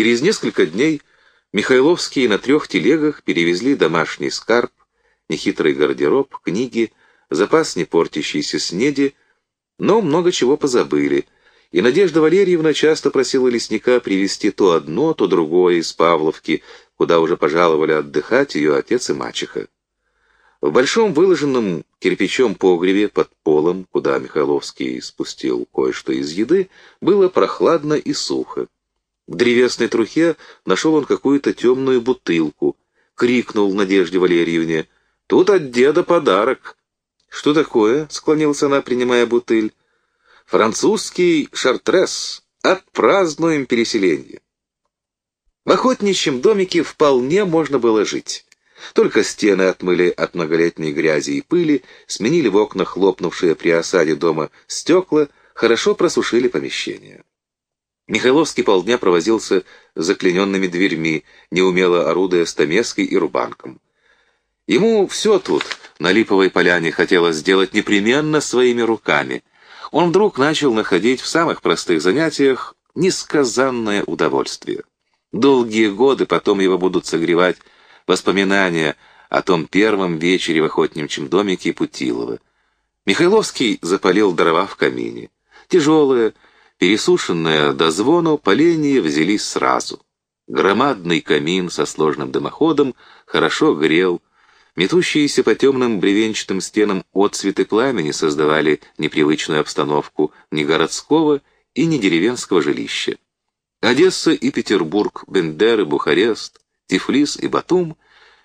Через несколько дней Михайловские на трех телегах перевезли домашний скарб, нехитрый гардероб, книги, запас не портящейся снеди, но много чего позабыли, и Надежда Валерьевна часто просила лесника привезти то одно, то другое из Павловки, куда уже пожаловали отдыхать ее отец и мачеха. В большом выложенном кирпичом погребе под полом, куда Михайловский спустил кое-что из еды, было прохладно и сухо. В древесной трухе нашел он какую-то темную бутылку, крикнул Надежде Валерьевне «Тут от деда подарок!» «Что такое?» — склонился она, принимая бутыль. «Французский шартрес. Отпразднуем переселение». В охотничьем домике вполне можно было жить. Только стены отмыли от многолетней грязи и пыли, сменили в окнах хлопнувшие при осаде дома стекла, хорошо просушили помещение. Михайловский полдня провозился заклиненными дверьми, неумело орудуя стамеской и рубанком. Ему все тут, на Липовой поляне, хотелось сделать непременно своими руками. Он вдруг начал находить в самых простых занятиях несказанное удовольствие. Долгие годы потом его будут согревать воспоминания о том первом вечере в охотничьем домике Путилова. Михайловский запалил дрова в камине. Тяжелые, пересушенные до звону, поленья взялись сразу. Громадный камин со сложным дымоходом хорошо грел, Метущиеся по темным бревенчатым стенам отцветы пламени создавали непривычную обстановку ни городского и ни деревенского жилища. Одесса и Петербург, Бендер и Бухарест, Тифлис и Батум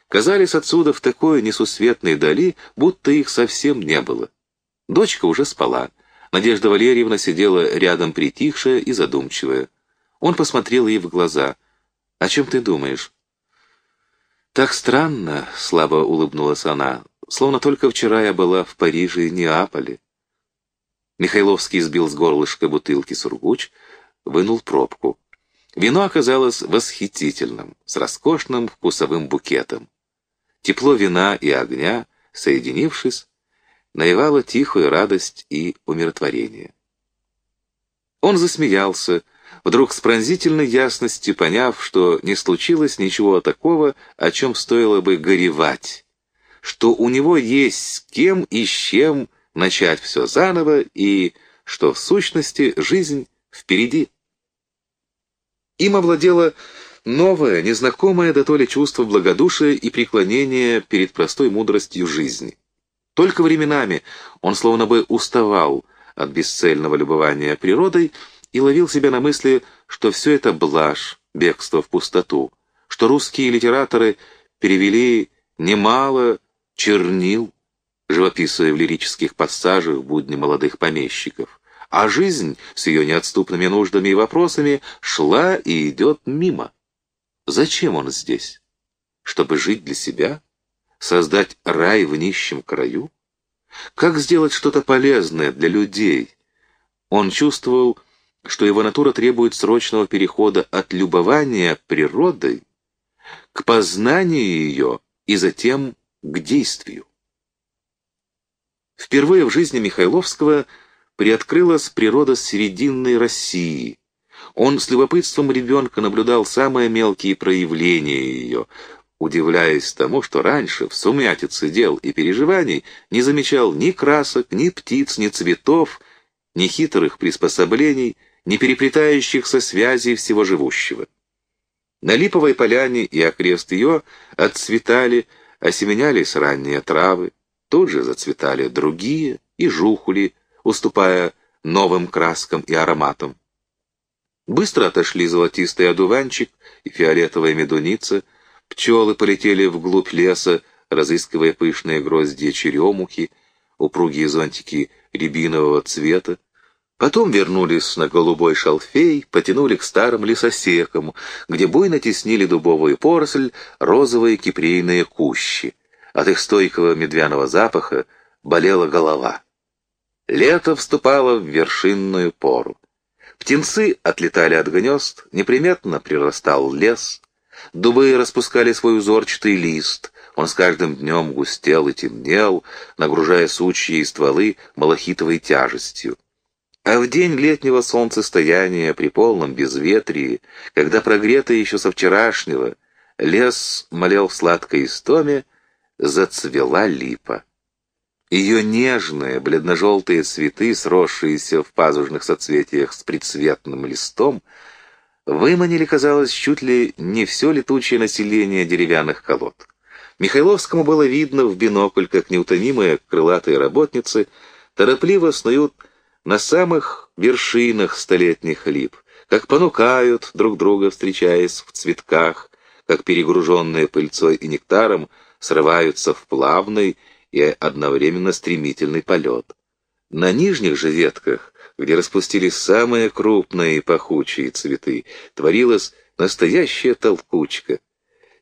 казались отсюда в такой несусветной дали, будто их совсем не было. Дочка уже спала. Надежда Валерьевна сидела рядом притихшая и задумчивая. Он посмотрел ей в глаза. «О чем ты думаешь?» «Так странно», — слабо улыбнулась она, — «словно только вчера я была в Париже и Неаполе». Михайловский сбил с горлышка бутылки сургуч, вынул пробку. Вино оказалось восхитительным, с роскошным вкусовым букетом. Тепло вина и огня, соединившись, навевало тихую радость и умиротворение. Он засмеялся, вдруг с пронзительной ясностью поняв, что не случилось ничего такого, о чем стоило бы горевать, что у него есть с кем и с чем начать все заново и что, в сущности, жизнь впереди. Им овладело новое, незнакомое до то ли чувство благодушия и преклонения перед простой мудростью жизни. Только временами он словно бы уставал от бесцельного любования природой, и ловил себя на мысли, что все это блажь, бегство в пустоту, что русские литераторы перевели немало чернил, живописуя в лирических пассажах будни молодых помещиков, а жизнь с ее неотступными нуждами и вопросами шла и идет мимо. Зачем он здесь? Чтобы жить для себя? Создать рай в нищем краю? Как сделать что-то полезное для людей? Он чувствовал, что его натура требует срочного перехода от любования природой к познанию ее и затем к действию. Впервые в жизни Михайловского приоткрылась природа серединной России. Он с любопытством ребенка наблюдал самые мелкие проявления ее, удивляясь тому, что раньше в сумятице дел и переживаний не замечал ни красок, ни птиц, ни цветов, ни хитрых приспособлений, не переплетающихся связей всего живущего. На липовой поляне и окрест ее отцветали, осеменялись ранние травы, тут же зацветали другие и жухули, уступая новым краскам и ароматам. Быстро отошли золотистый одуванчик и фиолетовая медуница, пчелы полетели вглубь леса, разыскивая пышные гроздья черемухи, упругие зонтики рябинового цвета, Потом вернулись на голубой шалфей, потянули к старым лесосекам, где буйно теснили дубовую поросль розовые кипрейные кущи. От их стойкого медвяного запаха болела голова. Лето вступало в вершинную пору. Птенцы отлетали от гнезд, неприметно прирастал лес. Дубы распускали свой узорчатый лист. Он с каждым днем густел и темнел, нагружая сучья и стволы малахитовой тяжестью. А в день летнего солнцестояния при полном безветрии, когда прогретый еще со вчерашнего, лес молел в сладкой истоме, зацвела липа. Ее нежные, бледно-желтые цветы, сросшиеся в пазужных соцветиях с предцветным листом, выманили, казалось, чуть ли не все летучее население деревянных колод. Михайловскому было видно в бинокль, как неутомимые крылатые работницы торопливо снуют на самых вершинах столетних лип, как понукают друг друга, встречаясь в цветках, как перегруженные пыльцой и нектаром срываются в плавный и одновременно стремительный полет. На нижних же ветках, где распустились самые крупные и пахучие цветы, творилась настоящая толкучка.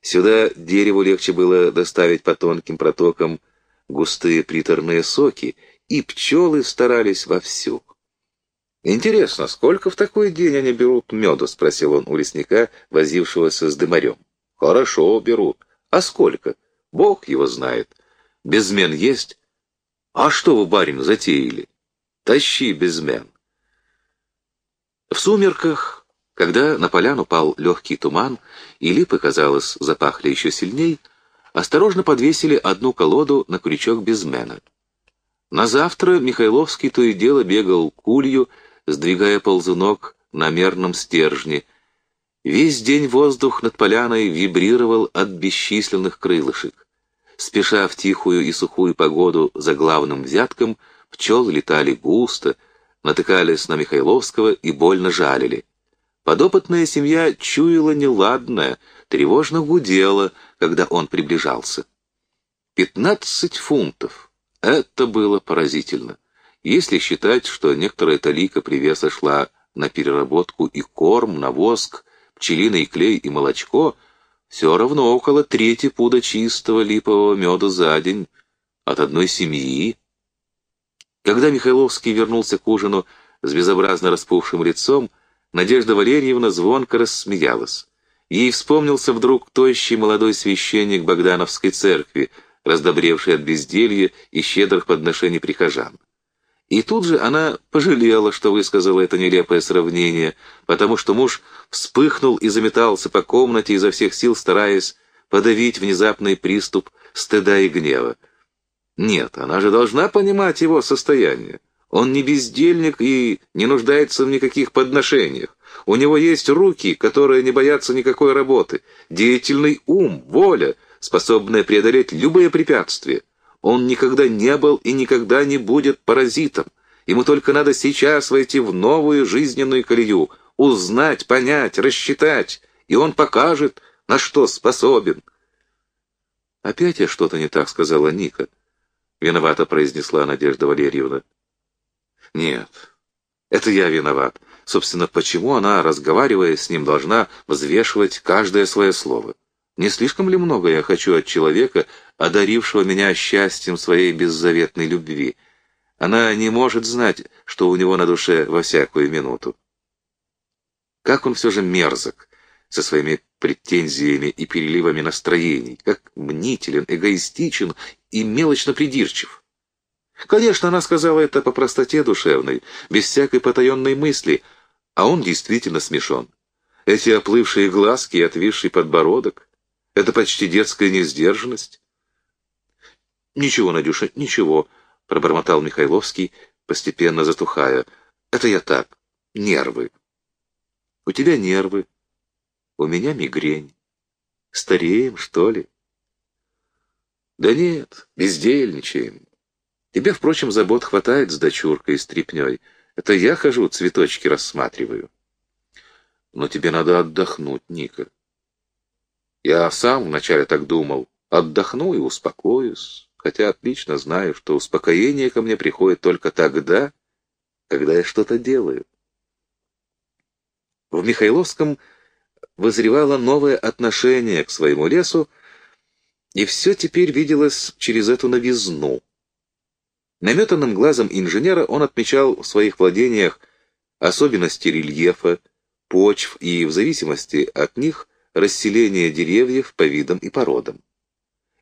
Сюда дереву легче было доставить по тонким протокам густые приторные соки, и пчелы старались вовсю. «Интересно, сколько в такой день они берут меду?» — спросил он у лесника, возившегося с дымарем. «Хорошо берут. А сколько? Бог его знает». Безмен есть? А что вы, барин, затеяли? Тащи безмен. В сумерках, когда на поляну пал легкий туман, и липы, казалось, запахли еще сильней, осторожно подвесили одну колоду на крючок безмена. На завтра Михайловский то и дело бегал кулью, сдвигая ползунок на мерном стержне. Весь день воздух над поляной вибрировал от бесчисленных крылышек. Спеша в тихую и сухую погоду за главным взятком, пчелы летали густо, натыкались на Михайловского и больно жалили. Подопытная семья чуяла неладное, тревожно гудела, когда он приближался. Пятнадцать фунтов. Это было поразительно. Если считать, что некоторая талика привеса шла на переработку и корм, на воск, пчелиный клей и молочко — все равно около трети пуда чистого липового меда за день от одной семьи. Когда Михайловский вернулся к ужину с безобразно распухшим лицом, Надежда Валерьевна звонко рассмеялась. Ей вспомнился вдруг тощий молодой священник Богдановской церкви, раздобревший от безделья и щедрых подношений прихожан. И тут же она пожалела, что высказала это нелепое сравнение, потому что муж вспыхнул и заметался по комнате, изо всех сил стараясь подавить внезапный приступ стыда и гнева. Нет, она же должна понимать его состояние. Он не бездельник и не нуждается в никаких подношениях. У него есть руки, которые не боятся никакой работы, деятельный ум, воля, способная преодолеть любые препятствия. Он никогда не был и никогда не будет паразитом. Ему только надо сейчас войти в новую жизненную колею, узнать, понять, рассчитать, и он покажет, на что способен. «Опять я что-то не так сказала Ника», — виновато произнесла Надежда Валерьевна. «Нет, это я виноват. Собственно, почему она, разговаривая с ним, должна взвешивать каждое свое слово? Не слишком ли много я хочу от человека, одарившего меня счастьем своей беззаветной любви. Она не может знать, что у него на душе во всякую минуту. Как он все же мерзок со своими претензиями и переливами настроений, как мнителен, эгоистичен и мелочно придирчив. Конечно, она сказала это по простоте душевной, без всякой потаенной мысли, а он действительно смешон. Эти оплывшие глазки и отвисший подбородок — это почти детская несдержанность. «Ничего, Надюша, ничего», — пробормотал Михайловский, постепенно затухая. «Это я так, нервы». «У тебя нервы, у меня мигрень. Стареем, что ли?» «Да нет, бездельничаем. Тебе, впрочем, забот хватает с дочуркой и стряпней. Это я хожу, цветочки рассматриваю». «Но тебе надо отдохнуть, Ника». «Я сам вначале так думал. Отдохну и успокоюсь» хотя отлично знаю, что успокоение ко мне приходит только тогда, когда я что-то делаю. В Михайловском вызревало новое отношение к своему лесу, и все теперь виделось через эту новизну. Наметанным глазом инженера он отмечал в своих владениях особенности рельефа, почв и, в зависимости от них, расселение деревьев по видам и породам.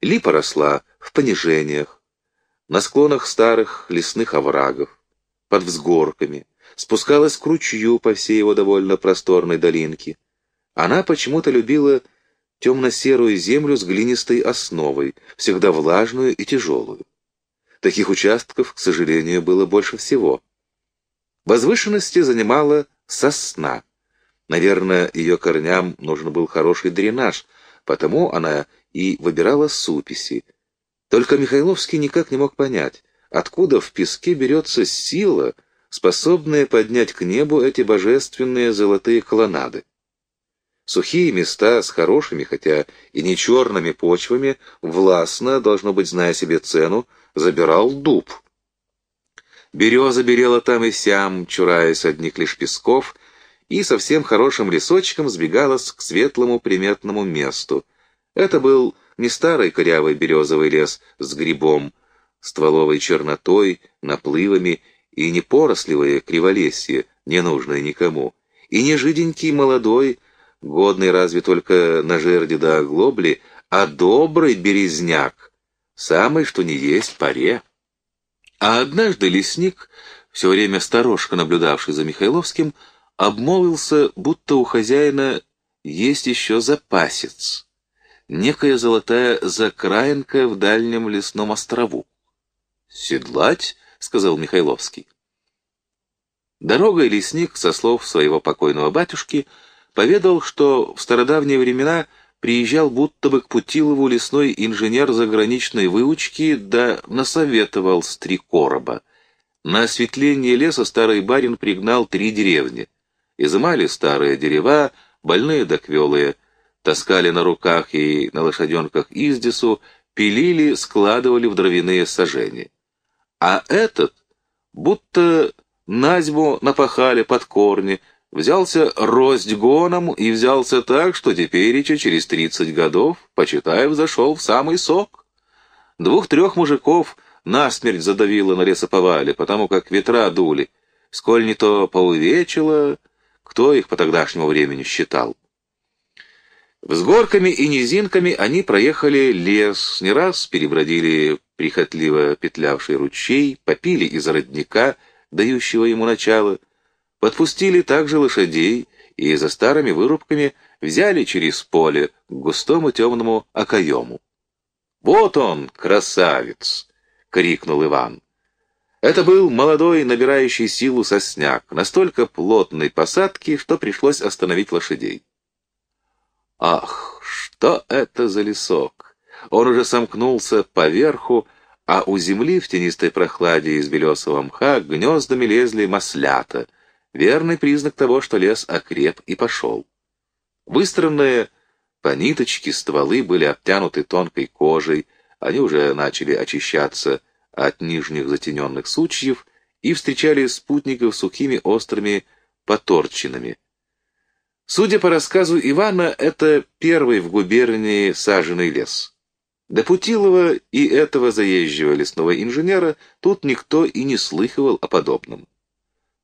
Липа росла в понижениях, на склонах старых лесных оврагов, под взгорками, спускалась к ручью по всей его довольно просторной долинке. Она почему-то любила темно-серую землю с глинистой основой, всегда влажную и тяжелую. Таких участков, к сожалению, было больше всего. Возвышенности занимала сосна. Наверное, ее корням нужен был хороший дренаж, потому она и выбирала суписи. Только Михайловский никак не мог понять, откуда в песке берется сила, способная поднять к небу эти божественные золотые колоннады. Сухие места с хорошими, хотя и не черными почвами, властно, должно быть, зная себе цену, забирал дуб. Береза берела там и сям, чураясь одних лишь песков, и совсем хорошим лесочком сбегалась к светлому приметному месту. Это был не старый корявый березовый лес с грибом, стволовой чернотой, наплывами и не поросливое криволесье, ненужное никому, и не жиденький молодой, годный разве только на жерди да оглобли, а добрый березняк, самый что ни есть паре. А однажды лесник, все время сторожка наблюдавший за Михайловским, обмолвился, будто у хозяина есть еще запасец, некая золотая закраинка в дальнем лесном острову. «Седлать?» — сказал Михайловский. Дорогой лесник, со слов своего покойного батюшки, — поведал, что в стародавние времена приезжал будто бы к Путилову лесной инженер заграничной выучки, да насоветовал с три короба. На осветление леса старый барин пригнал три деревни. Изымали старые дерева, больные да таскали на руках и на лошаденках издесу, пилили, складывали в дровяные сажения. А этот будто назьму напахали под корни, Взялся рость гоном и взялся так, что тепереча через тридцать годов, почитаев, зашел в самый сок. Двух-трех мужиков насмерть задавило на лесоповале, потому как ветра дули. Сколь не то поувечило, кто их по тогдашнему времени считал. Взгорками и низинками они проехали лес, не раз перебродили прихотливо петлявший ручей, попили из родника, дающего ему начало — Подпустили также лошадей и за старыми вырубками взяли через поле к густому темному окоему. «Вот он, красавец!» — крикнул Иван. Это был молодой, набирающий силу сосняк, настолько плотной посадки, что пришлось остановить лошадей. Ах, что это за лесок! Он уже сомкнулся поверху, а у земли в тенистой прохладе из белесого мха гнездами лезли маслята — верный признак того, что лес окреп и пошел. Выстроенные по ниточке стволы были обтянуты тонкой кожей, они уже начали очищаться от нижних затененных сучьев и встречали спутников сухими острыми поторчинами. Судя по рассказу Ивана, это первый в губернии саженный лес. До Путилова и этого заезжего лесного инженера тут никто и не слыхивал о подобном.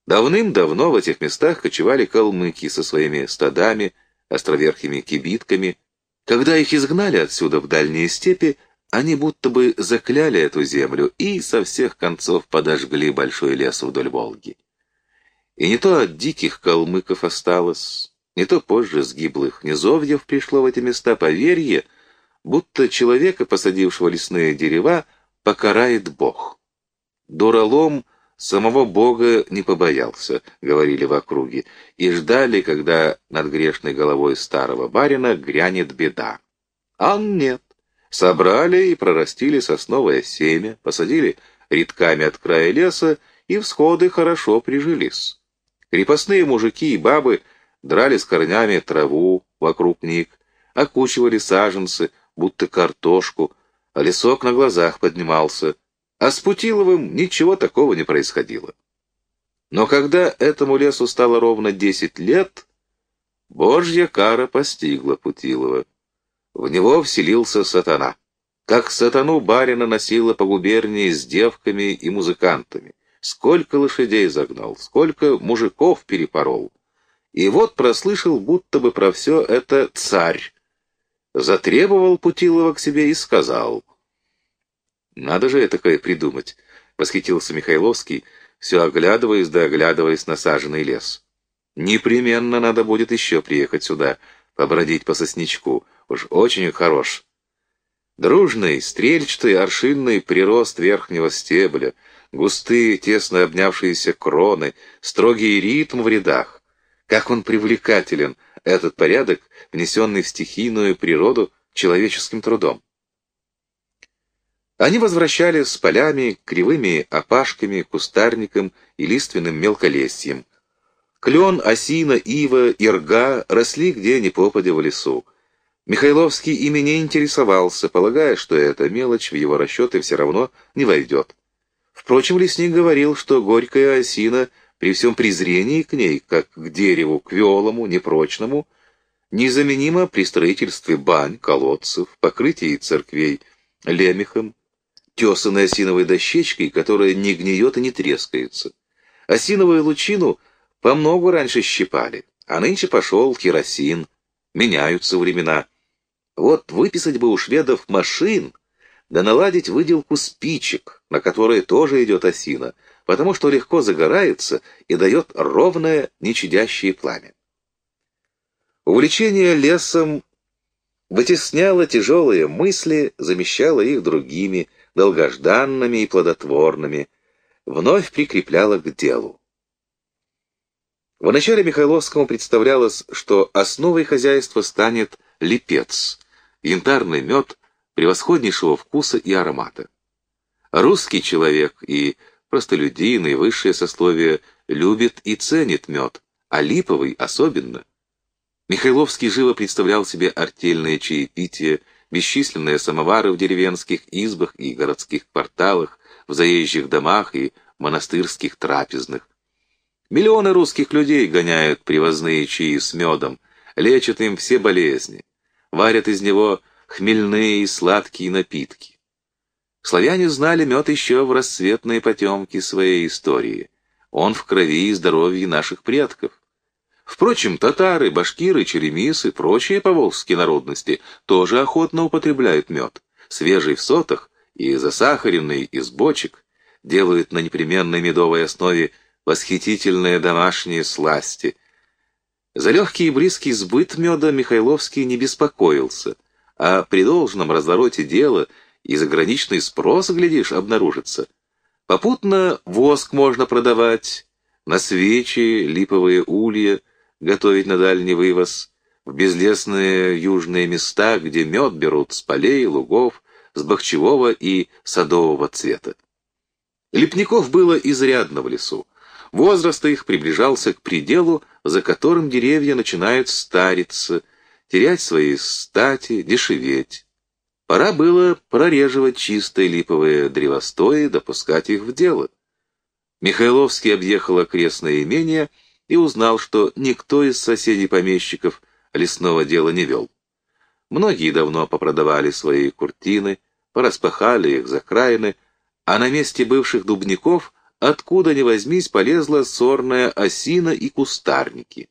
Давным-давно в этих местах кочевали калмыки со своими стадами, островерхими кибитками. Когда их изгнали отсюда в дальние степи, они будто бы закляли эту землю и со всех концов подожгли большой лес вдоль Волги. И не то от диких калмыков осталось, не то позже с гиблых низовьев пришло в эти места поверье, будто человека, посадившего лесные дерева, покарает Бог. Дуралом — Самого Бога не побоялся, говорили в округе, и ждали, когда над грешной головой старого барина грянет беда. А нет. Собрали и прорастили сосновое семя, посадили редками от края леса, и всходы хорошо прижились. Крепостные мужики и бабы драли с корнями траву вокруг них, окучивали саженцы, будто картошку, а лесок на глазах поднимался — а с Путиловым ничего такого не происходило. Но когда этому лесу стало ровно десять лет, Божья кара постигла Путилова. В него вселился сатана. Как сатану барина носила по губернии с девками и музыкантами. Сколько лошадей загнал, сколько мужиков перепорол. И вот прослышал, будто бы про все это царь. Затребовал Путилова к себе и сказал — «Надо же этакое придумать!» — восхитился Михайловский, все оглядываясь да оглядываясь на саженный лес. «Непременно надо будет еще приехать сюда, побродить по сосничку. Уж очень хорош». Дружный, стрельчатый, аршинный прирост верхнего стебля, густые, тесно обнявшиеся кроны, строгий ритм в рядах. Как он привлекателен, этот порядок, внесенный в стихийную природу человеческим трудом. Они возвращались с полями, кривыми опашками, кустарником и лиственным мелколесьем. Клен, осина, ива, ирга росли где ни попадя в лесу. Михайловский ими не интересовался, полагая, что эта мелочь в его расчеты все равно не войдет. Впрочем, лесник говорил, что горькая осина при всем презрении к ней, как к дереву квелому, непрочному, незаменима при строительстве бань, колодцев, покрытии церквей лемехом, тесанной осиновой дощечкой, которая не гниет и не трескается. Осиновую лучину по много раньше щипали, а нынче пошел керосин, меняются времена. Вот выписать бы у шведов машин, да наладить выделку спичек, на которые тоже идет осина, потому что легко загорается и дает ровное, нечадящее пламя. Увлечение лесом вытесняло тяжелые мысли, замещало их другими, долгожданными и плодотворными, вновь прикрепляло к делу. Вначале Михайловскому представлялось, что основой хозяйства станет липец, янтарный мед превосходнейшего вкуса и аромата. Русский человек и простолюдин и высшее сословие любит и ценит мед, а липовый особенно. Михайловский живо представлял себе артельное чаепитие, бесчисленные самовары в деревенских избах и городских кварталах, в заезжих домах и монастырских трапезных. Миллионы русских людей гоняют привозные чаи с медом, лечат им все болезни, варят из него хмельные и сладкие напитки. Славяне знали мед еще в расцветные потемки своей истории. Он в крови и здоровье наших предков. Впрочем, татары, башкиры, черемисы, прочие поволжские народности тоже охотно употребляют мед, свежий в сотах и засахаренный из бочек, делают на непременной медовой основе восхитительные домашние сласти. За легкий и близкий сбыт меда Михайловский не беспокоился — а при должном развороте дела и заграничный спрос, глядишь, обнаружится. Попутно воск можно продавать, на свечи, липовые улья готовить на дальний вывоз, в безлесные южные места, где мед берут с полей, лугов, с бахчевого и садового цвета. Лепников было изрядно в лесу. Возраст их приближался к пределу, за которым деревья начинают стариться, терять свои стати, дешеветь. Пора было прореживать чистые липовые древостои, допускать их в дело. Михайловский объехал окрестное имение и узнал, что никто из соседей-помещиков лесного дела не вел. Многие давно попродавали свои куртины, пораспахали их закраины, а на месте бывших дубников откуда ни возьмись полезла сорная осина и кустарники.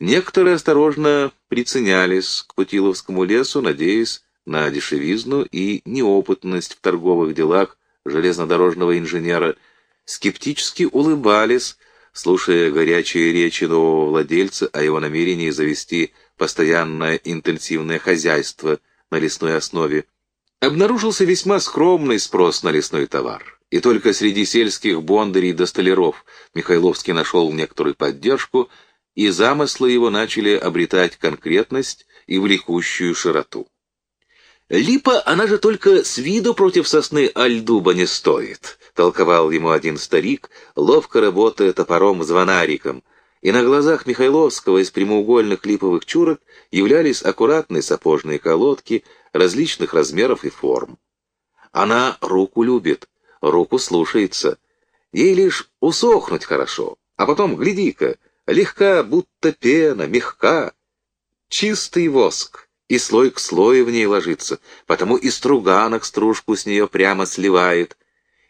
Некоторые осторожно приценялись к Путиловскому лесу, надеясь на дешевизну и неопытность в торговых делах железнодорожного инженера, скептически улыбались, слушая горячие речи нового владельца о его намерении завести постоянное интенсивное хозяйство на лесной основе. Обнаружился весьма скромный спрос на лесной товар. И только среди сельских бондарей до столяров Михайловский нашел некоторую поддержку – и замыслы его начали обретать конкретность и влекущую широту. «Липа, она же только с виду против сосны альдуба не стоит», — толковал ему один старик, ловко работая топором-звонариком, и на глазах Михайловского из прямоугольных липовых чурок являлись аккуратные сапожные колодки различных размеров и форм. Она руку любит, руку слушается, ей лишь усохнуть хорошо, а потом, гляди-ка, Легка, будто пена, мягка, чистый воск, и слой к слою в ней ложится, потому и струганок стружку с нее прямо сливает,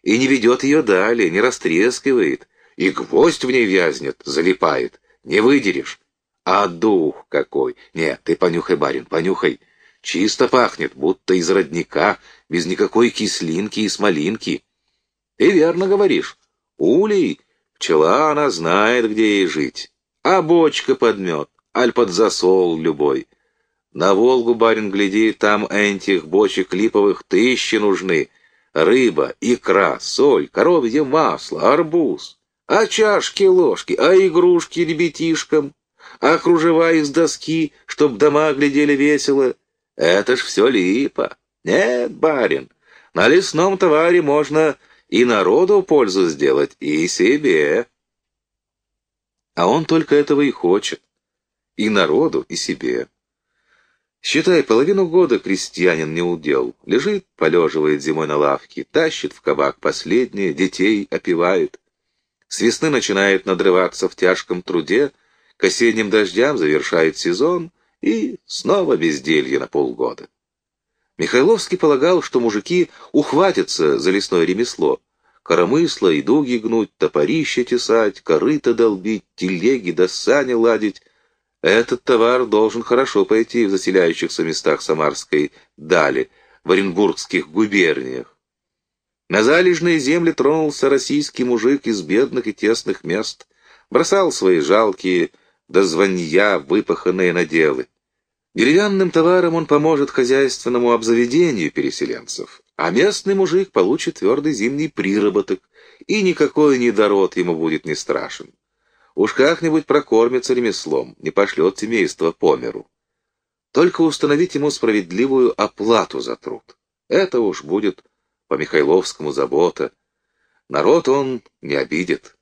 и не ведет ее далее, не растрескивает, и гвоздь в ней вязнет, залипает, не выдерешь. А дух какой! Нет, ты понюхай, барин, понюхай. Чисто пахнет, будто из родника, без никакой кислинки и смолинки. Ты верно говоришь. Улей, пчела, она знает, где ей жить. А бочка под мед, аль под засол любой. На Волгу, барин, гляди, там этих бочек липовых тысячи нужны. Рыба, икра, соль, коровье масло, арбуз. А чашки, ложки, а игрушки ребятишкам, а кружева из доски, чтоб дома глядели весело. Это ж все липа. Нет, барин, на лесном товаре можно и народу пользу сделать, и себе. А он только этого и хочет. И народу, и себе. Считай, половину года крестьянин не удел. Лежит, полеживает зимой на лавке, тащит в кабак последнее, детей опивает. С весны начинает надрываться в тяжком труде, к осенним дождям завершает сезон и снова безделье на полгода. Михайловский полагал, что мужики ухватятся за лесное ремесло. Коромысла и дуги гнуть, топорища тесать, корыто долбить, телеги до сани ладить — этот товар должен хорошо пойти в заселяющихся местах Самарской дали, в Оренбургских губерниях. На залежные земли тронулся российский мужик из бедных и тесных мест, бросал свои жалкие до звонья выпаханные наделы. Деревянным товаром он поможет хозяйственному обзаведению переселенцев, а местный мужик получит твердый зимний приработок, и никакой недород ему будет не страшен. Уж как-нибудь прокормится ремеслом, не пошлет семейство по миру. Только установить ему справедливую оплату за труд. Это уж будет по Михайловскому забота. Народ он не обидит.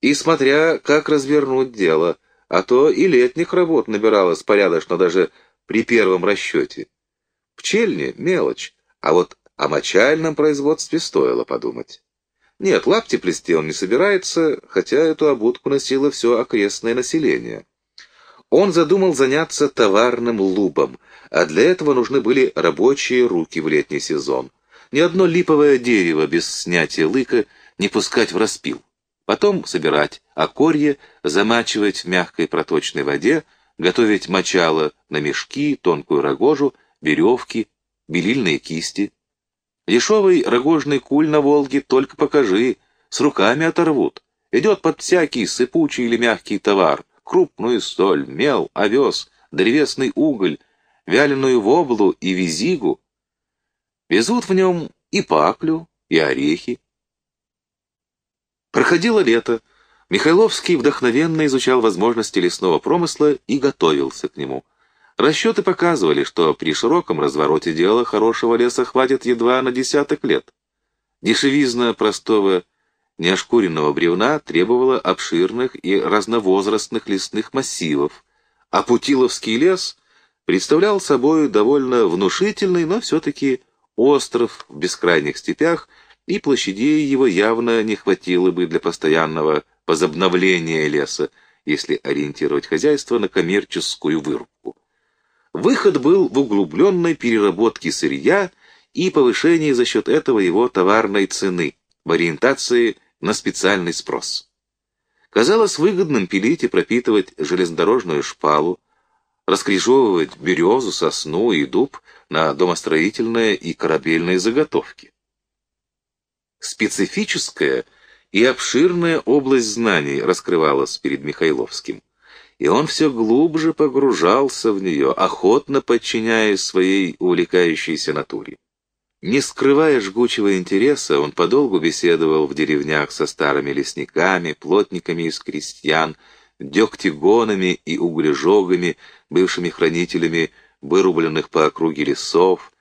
И смотря, как развернуть дело, а то и летних работ набиралось порядочно даже при первом расчете. Пчельни — мелочь, а вот о мочальном производстве стоило подумать. Нет, лапти плести он не собирается, хотя эту обутку носило все окрестное население. Он задумал заняться товарным лубом, а для этого нужны были рабочие руки в летний сезон. Ни одно липовое дерево без снятия лыка не пускать в распил. Потом собирать окорье, замачивать в мягкой проточной воде, готовить мочало на мешки, тонкую рогожу, веревки, белильные кисти. Дешевый рогожный куль на Волге только покажи, с руками оторвут. Идет под всякий сыпучий или мягкий товар, крупную соль, мел, овес, древесный уголь, вяленую воблу и визигу. Везут в нем и паклю, и орехи. Проходило лето. Михайловский вдохновенно изучал возможности лесного промысла и готовился к нему. Расчеты показывали, что при широком развороте дела хорошего леса хватит едва на десяток лет. Дешевизна простого неошкуренного бревна требовала обширных и разновозрастных лесных массивов, а Путиловский лес представлял собой довольно внушительный, но все-таки остров в бескрайних степях, и площадей его явно не хватило бы для постоянного возобновления леса, если ориентировать хозяйство на коммерческую вырубку. Выход был в углубленной переработке сырья и повышении за счет этого его товарной цены, в ориентации на специальный спрос. Казалось выгодным пилить и пропитывать железнодорожную шпалу, раскрежевывать березу, сосну и дуб на домостроительные и корабельные заготовки. Специфическая и обширная область знаний раскрывалась перед Михайловским и он все глубже погружался в нее, охотно подчиняясь своей увлекающейся натуре. Не скрывая жгучего интереса, он подолгу беседовал в деревнях со старыми лесниками, плотниками из крестьян, дегтигонами и углежогами, бывшими хранителями вырубленных по округе лесов,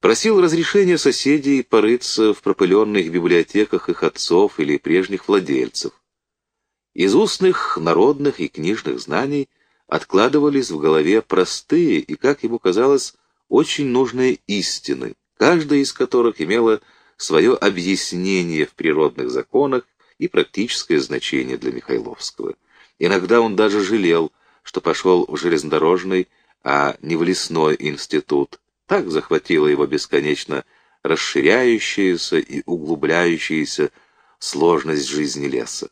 просил разрешения соседей порыться в пропыленных библиотеках их отцов или прежних владельцев. Из устных, народных и книжных знаний откладывались в голове простые и, как ему казалось, очень нужные истины, каждая из которых имела свое объяснение в природных законах и практическое значение для Михайловского. Иногда он даже жалел, что пошел в железнодорожный, а не в лесной институт. Так захватила его бесконечно расширяющаяся и углубляющаяся сложность жизни леса.